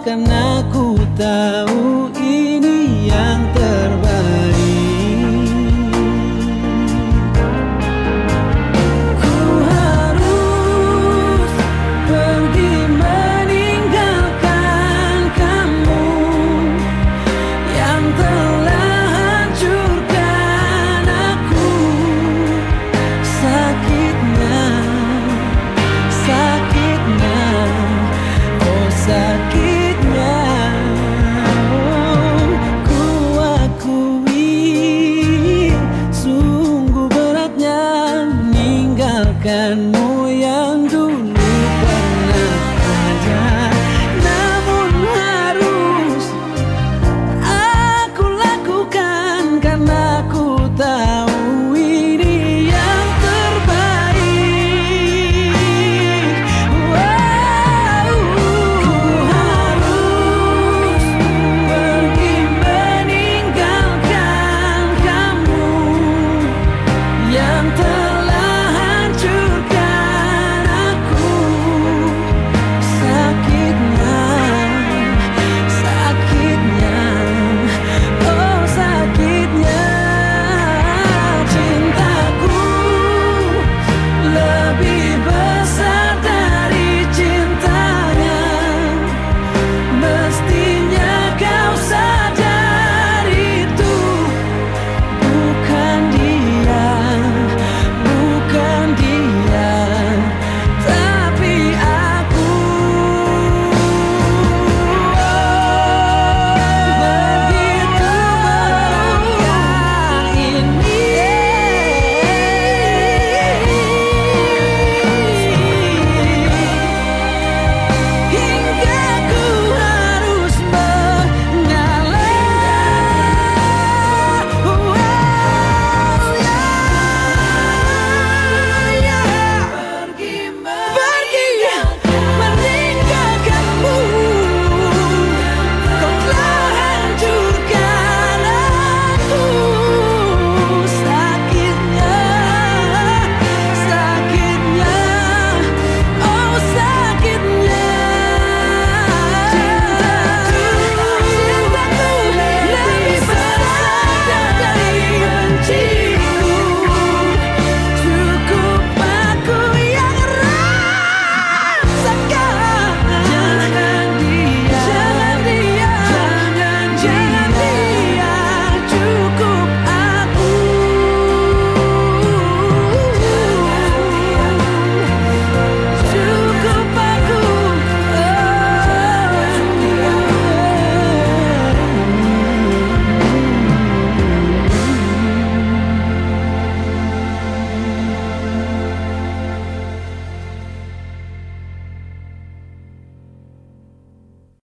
karena ku tahu denganmu